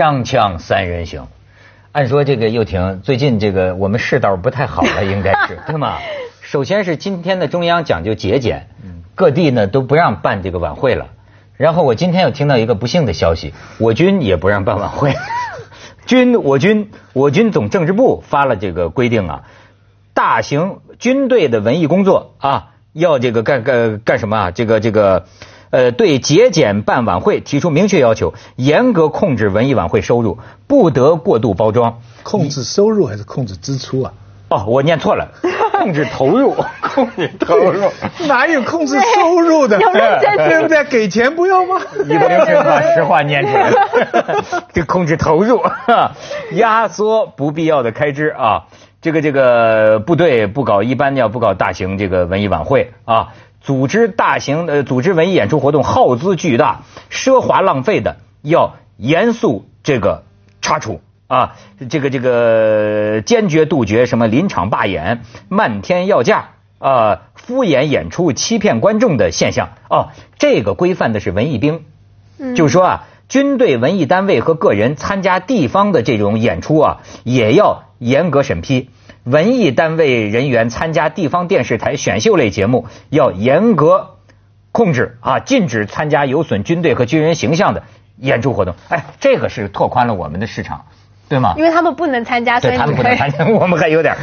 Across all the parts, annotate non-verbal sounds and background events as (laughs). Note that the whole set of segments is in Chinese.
锵锵三人行，按说这个又婷最近这个我们世道不太好了，应该是 (laughs) 对吗？首先是今天的中央讲究节俭，各地呢都不让办这个晚会了。然后我今天又听到一个不幸的消息，我军也不让办晚会。(laughs) 军我军我军总政治部发了这个规定啊，大型军队的文艺工作啊，要这个干干干什么啊？这个这个。呃，对节俭办晚会提出明确要求，严格控制文艺晚会收入，不得过度包装。控制收入还是控制支出啊？哦，我念错了，控制投入，(laughs) 控制投入，哪有控制收入的？对不对？给钱不要吗？你不能把实话念出来。(laughs) 这控制投入，(laughs) 压缩不必要的开支啊。这个这个部队不搞一般要不搞大型这个文艺晚会啊。组织大型呃组织文艺演出活动耗资巨大、奢华浪费的，要严肃这个查处啊！这个这个坚决杜绝什么临场罢演、漫天要价啊、敷衍演出、欺骗观众的现象哦。这个规范的是文艺兵，就是说啊，军队、文艺单位和个人参加地方的这种演出啊，也要严格审批。文艺单位人员参加地方电视台选秀类节目，要严格控制啊，禁止参加有损军队和军人形象的演出活动。哎，这个是拓宽了我们的市场，对吗？因为他们不能参加，所以他们不能参加，(laughs) 我们还有点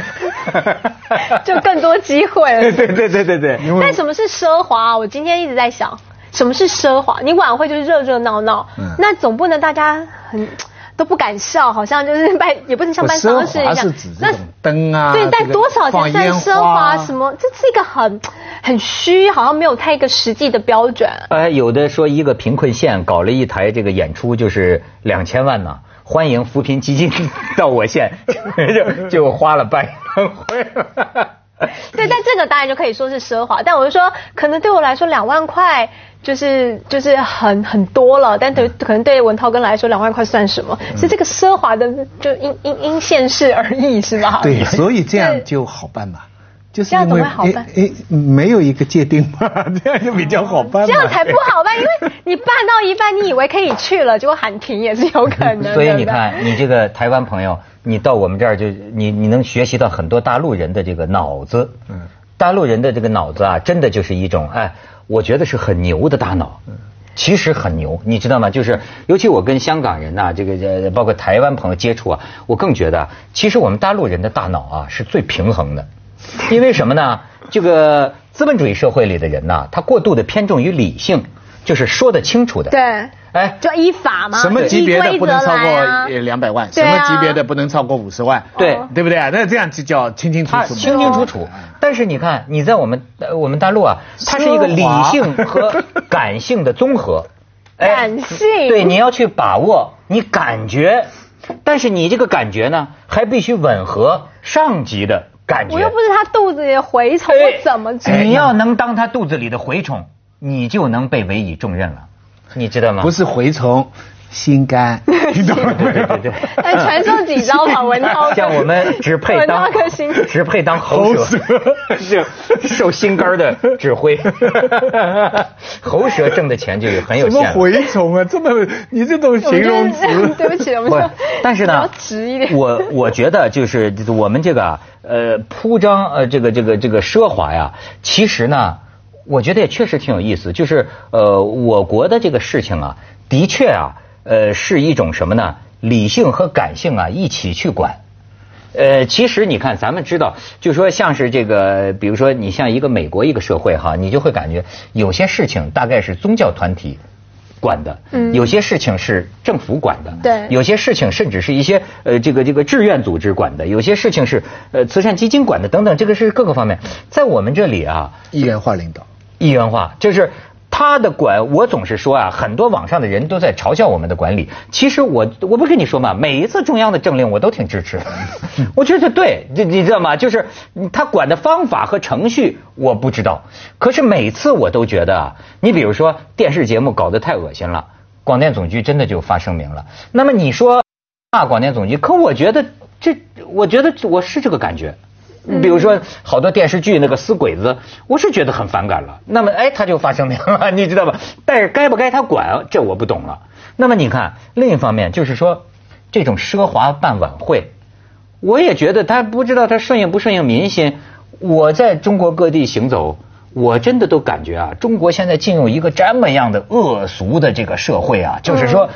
(laughs) (laughs) 就更多机会了。对对对对对。但什么是奢华？我今天一直在想，什么是奢华？你晚会就是热热闹闹，那总不能大家很。都不敢笑，好像就是 (laughs) 办，也不能像办丧事一样。是指那灯啊，对，带多少钱算奢华？什么？这是一个很很虚，好像没有太一个实际的标准。哎，有的说一个贫困县搞了一台这个演出，就是两千万呢，欢迎扶贫基金到我县，(laughs) 就就花了半回。(laughs) 对，但这个当然就可以说是奢华，但我就说，可能对我来说两万块就是就是很很多了，但对可能对文涛哥来说两万块算什么？是这个奢华的，就因因因现世而异，是吧？对，所以这样就好办嘛，就是因为哎哎没有一个界定嘛，(laughs) 这样就比较好办。这样才不好办，因为你办到一半，你以为可以去了，结果喊停也是有可能。(laughs) 所以你看，你这个台湾朋友。你到我们这儿就你你能学习到很多大陆人的这个脑子，嗯，大陆人的这个脑子啊，真的就是一种哎，我觉得是很牛的大脑，嗯，其实很牛，你知道吗？就是尤其我跟香港人呐，这个呃，包括台湾朋友接触啊，我更觉得，其实我们大陆人的大脑啊是最平衡的，因为什么呢？这个资本主义社会里的人呢，他过度的偏重于理性，就是说得清楚的，对。哎，就依法嘛？什么级别的不能超过两百万？什么级别的不能超过五十万？对，对不对啊？那这样就叫清清楚楚。清清楚楚。但是你看，你在我们我们大陆啊，它是一个理性和感性的综合。(laughs) 感性。对，你要去把握你感觉，但是你这个感觉呢，还必须吻合上级的感觉。我又不是他肚子里的蛔虫，我怎么知道？你要能当他肚子里的蛔虫，你就能被委以重任了。你知道吗？不是蛔虫，心肝。对对对对。但传授几招吧，文涛。像我们只配当只配当喉舌，就受心肝的指挥。喉舌挣的钱就有很有限。什么蛔虫啊？这么你这种形容词？对不起，我们说。但是呢，直一点。我我觉得就是我们这个呃铺张呃这个这个这个奢华呀，其实呢。我觉得也确实挺有意思，就是呃，我国的这个事情啊，的确啊，呃，是一种什么呢？理性和感性啊一起去管。呃，其实你看，咱们知道，就说像是这个，比如说你像一个美国一个社会哈，你就会感觉有些事情大概是宗教团体管的，嗯，有些事情是政府管的，对，有些事情甚至是一些呃这个这个志愿组织管的，有些事情是呃慈善基金管的等等，这个是各个方面，在我们这里啊，一元化领导。一元化就是他的管，我总是说啊，很多网上的人都在嘲笑我们的管理。其实我我不跟你说嘛，每一次中央的政令我都挺支持，(laughs) 我觉得对，你你知道吗？就是他管的方法和程序我不知道，可是每次我都觉得啊，你比如说电视节目搞得太恶心了，广电总局真的就发声明了。那么你说骂广电总局，可我觉得这，我觉得我是这个感觉。你比如说，好多电视剧那个死鬼子，我是觉得很反感了。那么，哎，他就发声明了，你知道吧？但是该不该他管，这我不懂了。那么你看，另一方面就是说，这种奢华办晚会，我也觉得他不知道他顺应不顺应民心。我在中国各地行走，我真的都感觉啊，中国现在进入一个这么样的恶俗的这个社会啊，就是说。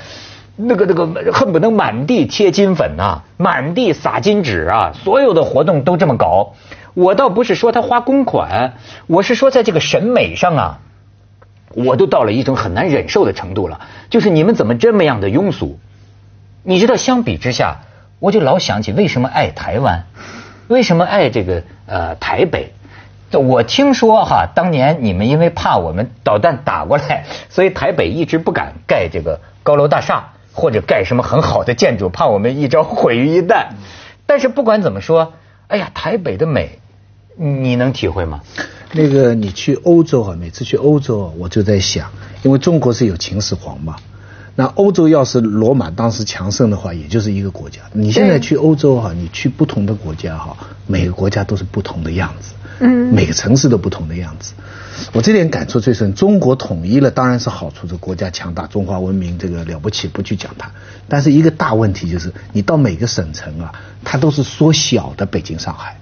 那个那个恨不能满地贴金粉呐，满地撒金纸啊，所有的活动都这么搞。我倒不是说他花公款，我是说在这个审美上啊，我都到了一种很难忍受的程度了。就是你们怎么这么样的庸俗？你知道，相比之下，我就老想起为什么爱台湾，为什么爱这个呃台北。我听说哈，当年你们因为怕我们导弹打过来，所以台北一直不敢盖这个高楼大厦。或者盖什么很好的建筑，怕我们一朝毁于一旦。但是不管怎么说，哎呀，台北的美，你能体会吗？那个你去欧洲啊，每次去欧洲，我就在想，因为中国是有秦始皇嘛，那欧洲要是罗马当时强盛的话，也就是一个国家。你现在去欧洲哈，你去不同的国家哈，每个国家都是不同的样子，嗯，每个城市都不同的样子。我这点感触最深。中国统一了当然是好处，这国家强大，中华文明这个了不起，不去讲它。但是一个大问题就是，你到每个省城啊，它都是缩小的北京、上海，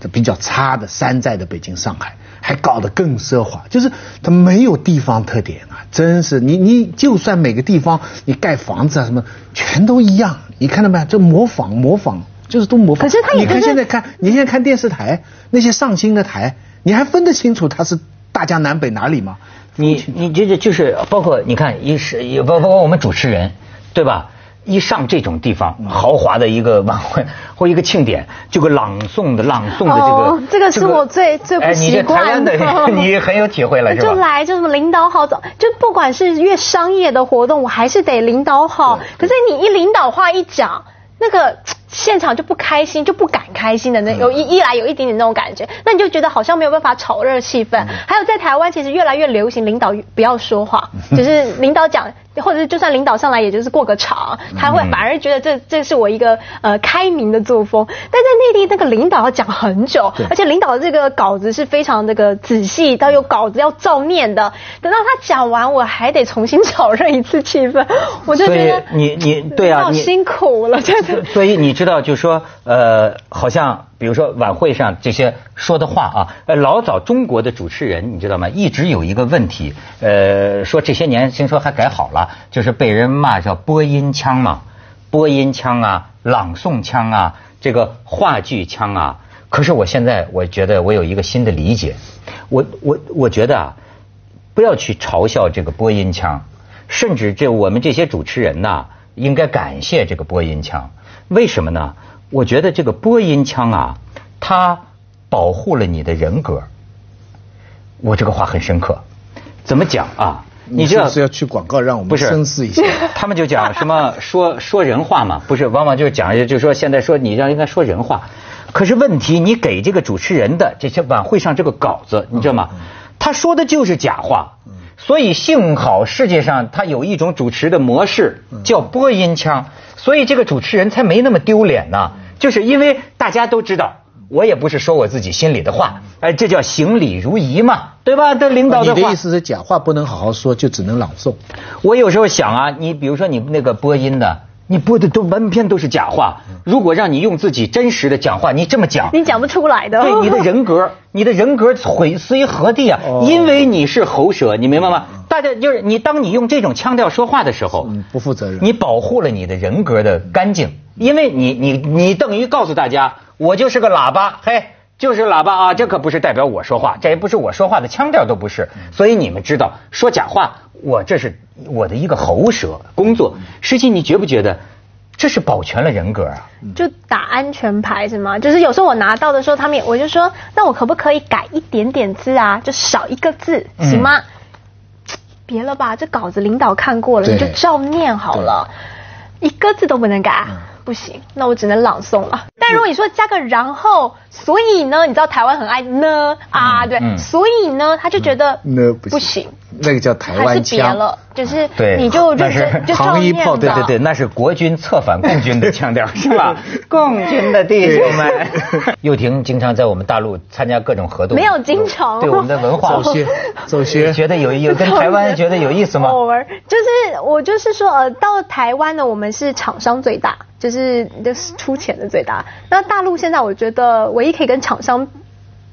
这比较差的山寨的北京、上海，还搞得更奢华，就是它没有地方特点啊！真是你你就算每个地方你盖房子啊什么，全都一样，你看到没有？就模仿模仿，就是都模仿。可是他你看现在看，你现在看电视台那些上新的台，你还分得清楚它是？大江南北哪里吗？你你这这就是包括你看一是也包包括我们主持人对吧？一上这种地方豪华的一个晚会 (laughs) 或一个庆典，这个朗诵的朗诵的这个，这个是我最最不习惯的。(laughs) 你很有体会了 (laughs) 是吧？就来就什么领导好走，就不管是越商业的活动，我还是得领导好。可是你一领导话一讲，那个。现场就不开心，就不敢开心的那有一一来有一点点那种感觉，那你就觉得好像没有办法炒热气氛。还有在台湾，其实越来越流行领导不要说话，就是领导讲。或者是就算领导上来，也就是过个场，他会反而觉得这这是我一个呃开明的作风。但在内地，那个领导要讲很久，而且领导的这个稿子是非常那个仔细，到有稿子要照念的。等到他讲完，我还得重新炒热一次气氛，我就觉得你你对啊，好辛苦了，真的。所以你知道，就说呃，好像。比如说晚会上这些说的话啊，呃，老早中国的主持人你知道吗？一直有一个问题，呃，说这些年听说还改好了，就是被人骂叫播音腔嘛，播音腔啊，朗诵腔啊，这个话剧腔啊。可是我现在我觉得我有一个新的理解，我我我觉得啊，不要去嘲笑这个播音腔，甚至这我们这些主持人呐，应该感谢这个播音腔，为什么呢？我觉得这个播音腔啊，它保护了你的人格。我这个话很深刻，怎么讲啊？你这是要去广告让我们深思一下。(laughs) 他们就讲什么说说人话嘛，不是，往往就是讲，就是说现在说你让应该说人话。可是问题，你给这个主持人的这些晚会上这个稿子，你知道吗？他说的就是假话。所以幸好世界上他有一种主持的模式叫播音腔，所以这个主持人才没那么丢脸呢。就是因为大家都知道，我也不是说我自己心里的话，哎，这叫行礼如仪嘛，对吧？这领导的话，你的意思是假话不能好好说，就只能朗诵。我有时候想啊，你比如说你那个播音的，你播的都完全都是假话。如果让你用自己真实的讲话，你这么讲，你讲不出来的。对你的人格，(laughs) 你的人格毁于何地啊？因为你是喉舌，你明白吗？大家就是你，当你用这种腔调说话的时候，不负责任，你保护了你的人格的干净。因为你你你等于告诉大家，我就是个喇叭，嘿，就是喇叭啊，这可不是代表我说话，这也不是我说话的腔调都不是，所以你们知道说假话，我这是我的一个喉舌工作。实际你觉不觉得，这是保全了人格啊？就打安全牌是吗？就是有时候我拿到的时候，他们我就说，那我可不可以改一点点字啊？就少一个字行吗？别了吧，这稿子领导看过了，你就照念好了，一个字都不能改。不行，那我只能朗诵了。但如果你说加个然后，所以呢，你知道台湾很爱呢？啊，对，所以呢，他就觉得呢不行，那个叫台湾还是别腔。了，就是对你就那就是就照行一炮对对对，那是国军策反共军的 (laughs) 腔调，是吧？(laughs) 共军的弟兄们。幼婷经常在我们大陆参加各种活动，没有经常对我们的文化走学走学 (laughs) 觉得有有跟台湾觉得有意思吗？偶尔就是我就是说，呃，到台湾呢，我们是厂商最大，就是就是出钱的最大。那大陆现在我觉得唯一可以跟厂商。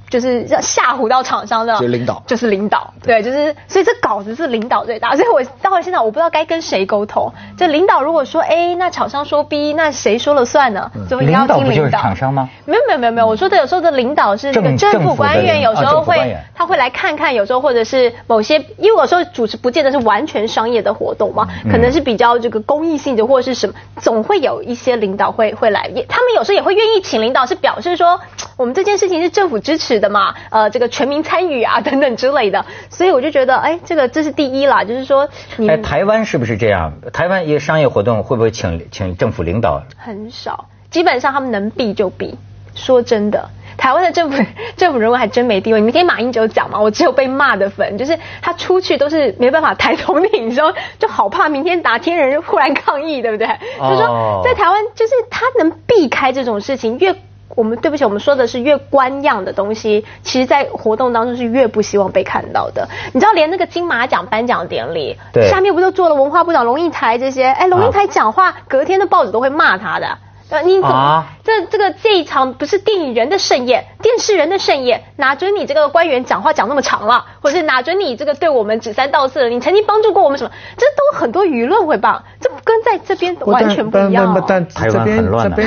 就是要吓唬到厂商的，就是领导。就是领导，对，就是所以这稿子是领导最大，所以我到了现在我不知道该跟谁沟通。这领导如果说 A，那厂商说 B，那谁说了算呢？就一定要领导。不就是听领导。厂商吗？没有没有没有没有，我说的有时候的领导是那个政政府官员，有时候会他会来看看，有时候或者是某些，因为有时候主持不见得是完全商业的活动嘛，嗯。可能是比较这个公益性的或者是什么，总会有一些领导会会来，也他们有时候也会愿意请领导，是表示说我们这件事情是政府支持的嘛，呃，这个全民参与啊 (laughs) 等等之类的，所以我就觉得，哎，这个这是第一啦，就是说你哎，台湾是不是这样？台湾一个商业活动会不会请请政府领导？很少，基本上他们能避就避。说真的，台湾的政府 (laughs) 政府人物还真没地位。你们听马英九讲嘛，我只有被骂的份，就是他出去都是没办法抬头挺胸，就好怕明天打天人忽然抗议，对不对？哦就是说在台湾，就是他能避开这种事情，越。我们对不起，我们说的是越官样的东西，其实，在活动当中是越不希望被看到的。你知道，连那个金马奖颁奖典礼，对下面不就做了文化部长龙应台这些？哎，龙应台讲话，隔天的报纸都会骂他的。呃，你怎么、啊这这个这一场不是电影人的盛宴，电视人的盛宴，哪准你这个官员讲话讲那么长了，或是哪准你这个对我们指三道四了？你曾经帮助过我们什么？这都很多舆论会帮，这跟在这边 (laughs) 完全不一样、哦。但台湾很乱的，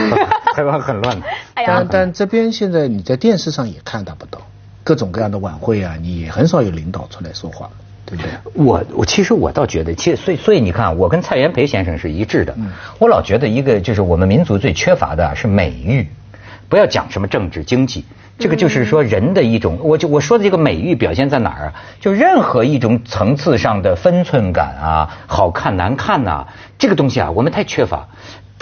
台湾很乱的。(laughs) 哎呀但，但这边现在你在电视上也看到不到各种各样的晚会啊，你也很少有领导出来说话，对不对？我我其实我倒觉得，其实所以所以你看，我跟蔡元培先生是一致的。我老觉得一个就是我们民族最缺乏的啊是美育，不要讲什么政治经济，这个就是说人的一种，我就我说的这个美育表现在哪儿啊？就任何一种层次上的分寸感啊，好看难看呐、这个东西啊，我们太缺乏。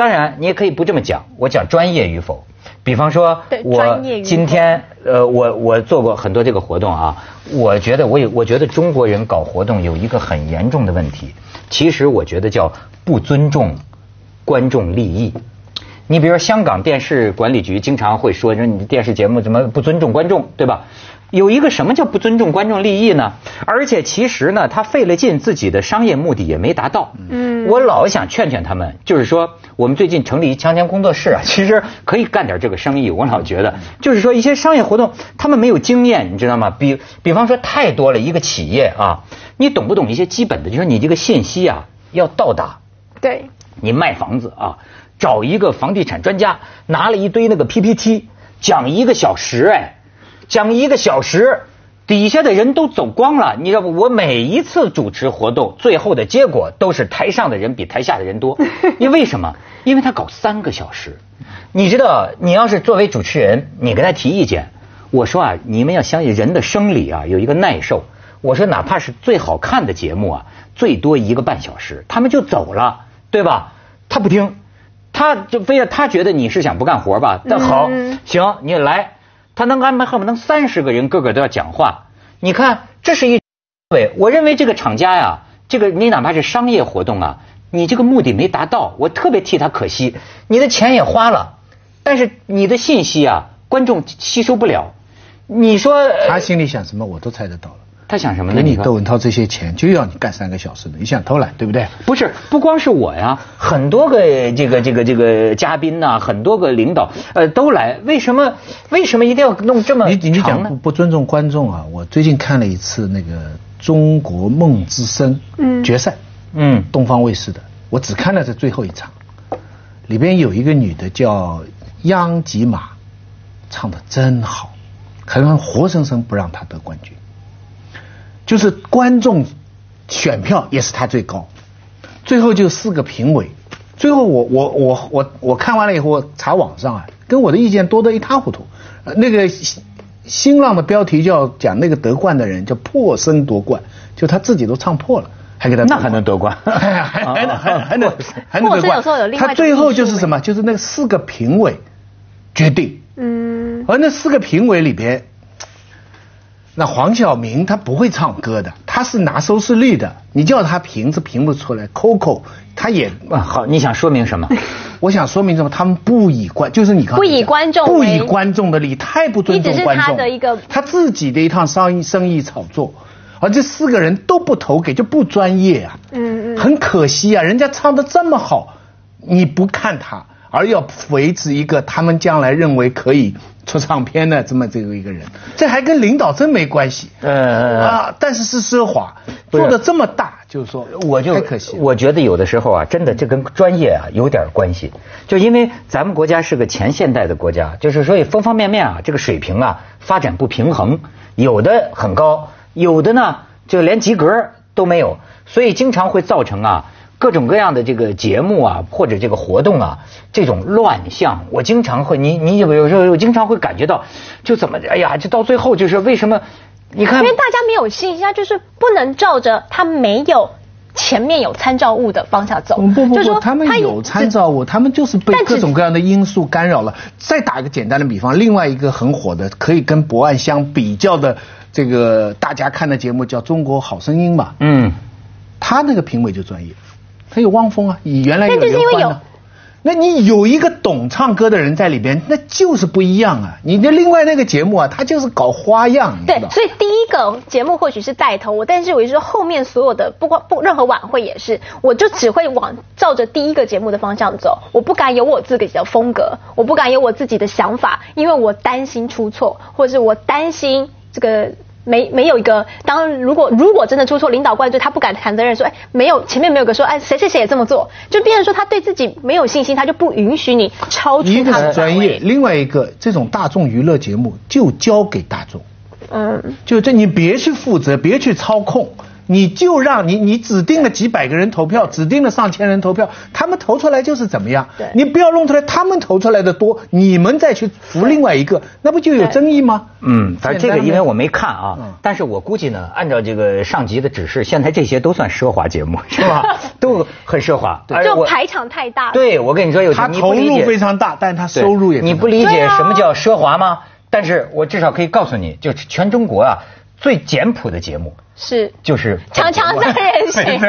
当然，你也可以不这么讲，我讲专业与否。比方说，我今天呃，我我做过很多这个活动啊，我觉得我有，我觉得中国人搞活动有一个很严重的问题，其实我觉得叫不尊重观众利益。你比如说，香港电视管理局经常会说，说你的电视节目怎么不尊重观众，对吧？有一个什么叫不尊重观众利益呢？而且其实呢，他费了劲，自己的商业目的也没达到。嗯我老想劝劝他们，就是说，我们最近成立锵锵工作室啊，(laughs) 其实可以干点这个生意。我老觉得，就是说一些商业活动，他们没有经验，你知道吗？比比方说太多了，一个企业啊，你懂不懂一些基本的？就说你这个信息啊要到达。对，你卖房子啊，找一个房地产专家，拿了一堆那个 PPT，讲一个小时，哎，讲一个小时，底下的人都走光了。你知道不？我每一次主持活动，最后的结果都是台上的人比台下的人多。(laughs) 因为什么？因为他搞三个小时。你知道，你要是作为主持人，你跟他提意见，我说啊，你们要相信人的生理啊有一个耐受。我说，哪怕是最好看的节目啊，最多一个半小时，他们就走了，对吧？他不听，他就非要他觉得你是想不干活吧？那好，嗯行，你来，他能安排恨不能三十个人个个都要讲话。你看，这是一对，我认为这个厂家呀，这个你哪怕是商业活动啊，你这个目的没达到，我特别替他可惜。你的钱也花了，但是你的信息啊，观众吸收不了。你说他心里想什么，我都猜得到。他想什么呢？给你窦文涛这些钱，就要你干三个小时的，你想偷懒，对不对？不是，不光是我呀，很多个这个这个这个嘉宾呐、很多个领导呃都来，为什么为什么一定要弄这么你你？讲不不尊重观众啊！我最近看了一次那个中国梦之声嗯决赛，嗯东方卫视的，我只看了这最后一场，里边有一个女的叫央吉玛，唱的真好，可能活生生不让她得冠军，就是观众选票也是他最高，最后就四个评委，最后我我我我我看完了以后我查网上啊，跟我的意见多得一塌糊涂，呃那个。新浪的标题叫讲那个得冠的人叫破声夺冠，就他自己都唱破了，还给他那还能得冠？还 (laughs) 还还能还还能 (laughs) 还能得冠。破声有时候有另外一种他最后就是什么？就是那四个评委决定，嗯，而那四个评委里边，那黄晓明他不会唱歌的，他他是拿收视率的，你叫他评是评不出来。Coco 他也啊，好，你想说明什么？(laughs) 我想说明什么？他们不以观，就是你刚才不以观众不以观众的利，太不尊重你只是观众。他的一个他自己的一趟生意生意炒作，而这四个人都不投给，就不专业啊。嗯嗯很可惜啊，人家唱的这么好，你不看他，而要维持一个他们将来认为可以出唱片的这么这个一个人，这还跟领导真没关系。嗯，啊，但是是奢华，做的这么大，就是说，我就太可惜了。我觉得有的时候啊，真的这跟专业啊有点关系。就因为咱们国家是个前现代的国家，就是所以方方面面啊，这个水平啊发展不平衡，有的很高，有的呢就连及格都没有，所以经常会造成啊。各种各样的这个节目啊，或者这个活动啊，这种乱象，我经常会，你你有有时候我经常会感觉到，就怎么，哎呀，就到最后就是为什么？你看，因为大家没有信心，他就是不能照着他没有前面有参照物的方向走。不不不，就是说他们有参照物，他们就是被各种各样的因素干扰了。再打一个简单的比方，另外一个很火的，可以跟博爱相比较的这个大家看的节目叫《中国好声音》嘛，嗯，他那个评委就专业，他有汪峰啊，以原来有但就是因为有刘欢呢。那你有一个懂唱歌的人在里边，那就是不一样啊！你的另外那个节目啊，他就是搞花样？对所以第一个节目或许是带头，但是我就说后面所有的不光不任何晚会也是，我就只会往照着第一个节目的方向走，我不敢有我自己的风格，我不敢有我自己的想法，因为我担心出错，或者是我担心这个。没没有一个，当如果如果真的出错，领导怪罪他不敢谈责任，说哎没有前面没有个说哎谁谁谁也这么做，就变成说他对自己没有信心，他就不允许你超出一个他的是专业，另外一个这种大众娱乐节目就交给大众。嗯，就这你别去负责，别去操控，你就让你你指定了几百个人投票，指定了上千人投票，他们投出来就是怎么样对，你不要弄出来他们投出来的多，你们再去扶另外一个，那不就有争议吗？嗯，反正这个因为我没看啊，嗯但是我估计呢，按照这个上级的指示，现在这些都算奢华节目，(laughs) 是吧？(laughs) 都很奢华，而我就排场太大了。对，我跟你说，有他投入你不理解非常大，但是他收入也你不理解什么叫奢华吗？但是我至少可以告诉你，就是全中国啊最简朴的节目。是就是强强三人行 (laughs) 没错，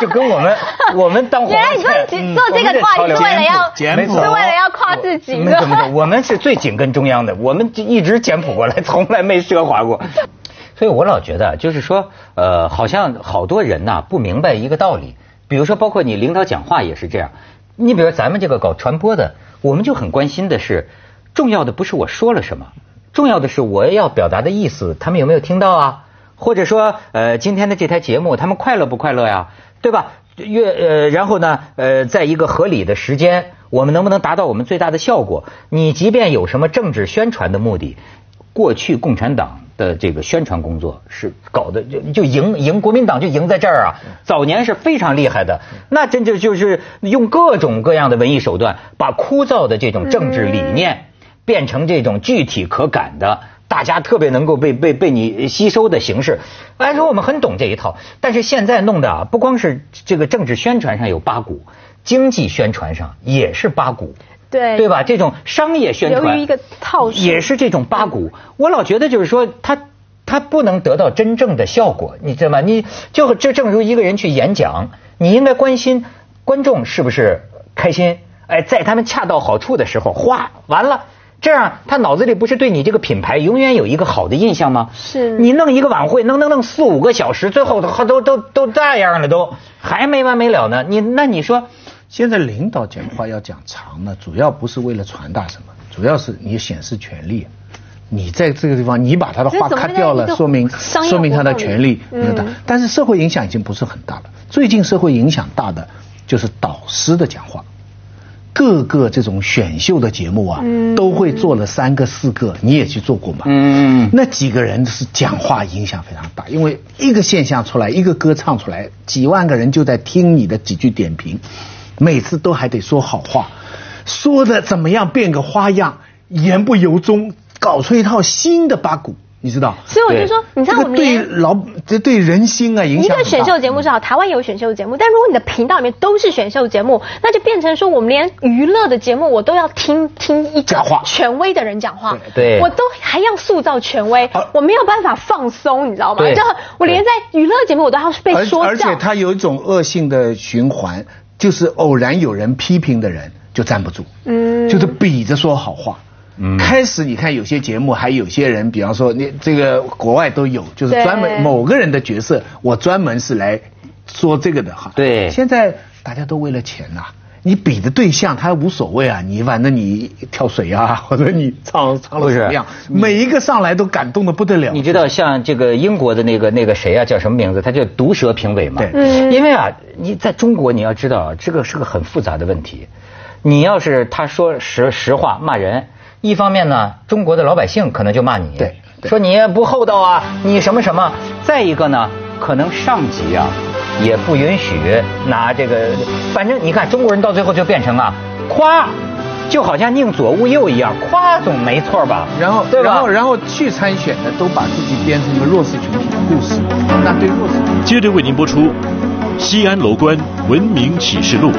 就跟我们我们当黄原来做做这个话题是为了要简朴是为了要夸自己的。没怎么着，我们是最紧跟中央的，我们就一直简朴过来，(laughs) 从来没奢华过。所以我老觉得，就是说，呃，好像好多人呐、不明白一个道理。比如说，包括你领导讲话也是这样。你比如咱们这个搞传播的，我们就很关心的是，重要的不是我说了什么，重要的是我要表达的意思，他们有没有听到啊？或者说，呃，今天的这台节目，他们快乐不快乐呀？对吧？越呃，然后呢，呃，在一个合理的时间，我们能不能达到我们最大的效果？你即便有什么政治宣传的目的，过去共产党的这个宣传工作是搞的就就赢赢国民党就赢在这儿啊，早年是非常厉害的，那真就就是用各种各样的文艺手段，把枯燥的这种政治理念变成这种具体可感的。大家特别能够被被被你吸收的形式，按说我们很懂这一套，但是现在弄的啊，不光是这个政治宣传上有八股，经济宣传上也是八股，对对吧？这种商业宣传由于一个套数也是这种八股。我老觉得就是说，他他不能得到真正的效果，你知道吗？你就这正如一个人去演讲，你应该关心观众是不是开心，哎，在他们恰到好处的时候，哗，完了。这样，他脑子里不是对你这个品牌永远有一个好的印象吗？是你弄一个晚会，弄弄弄四五个小时，最后都都都都这样了，都还没完没了呢。你那你说，现在领导讲话要讲长呢，主要不是为了传达什么，主要是你显示权力。你在这个地方，你把他的话这怎么 cut 掉了，说明说明他的权利嗯没有大。但是社会影响已经不是很大了。最近社会影响大的就是导师的讲话，各个这种选秀的节目啊，嗯都会做了三个四个，你也去做过嘛？嗯那几个人是讲话影响非常大，因为一个现象出来，一个歌唱出来，几万个人就在听你的几句点评，每次都还得说好话，说的怎么样变个花样，言不由衷，搞出一套新的八股。你知道？所以我就说，你知道我们对老这对人心啊影响。一个选秀节目是好，台湾也有选秀节目，但如果你的频道里面都是选秀节目，那就变成说我们连娱乐的节目我都要听听一个权威的人讲话，对，我都还要塑造权威，我没有办法放松，你知道吗？就我连在娱乐节目我都要被说而且它有一种恶性的循环，就是偶然有人批评的人就站不住，嗯，就是比着说好话。开始你看有些节目，还有些人，比方说你这个国外都有，就是专门某个人的角色，我专门是来说这个的哈。对。现在大家都为了钱呐，你比的对象他无所谓啊，你反正你跳水啊，(laughs) 或者你唱唱了怎么样，每一个上来都感动的不得了。你知道像这个英国的那个那个谁啊，叫什么名字？他叫毒舌评委嘛。对。因为啊，你在中国你要知道，这个是个很复杂的问题。你要是他说实实话骂人。一方面呢，中国的老百姓可能就骂你，对，说你不厚道啊，你什么什么。再一个呢，可能上级啊也不允许拿这个，反正你看中国人到最后就变成啊夸，就好像宁左勿右一样，夸总没错吧？然后，然后，然后去参选的都把自己编成一个弱势群体的故事，那对弱势。接着为您播出《西安楼观文明启示录》。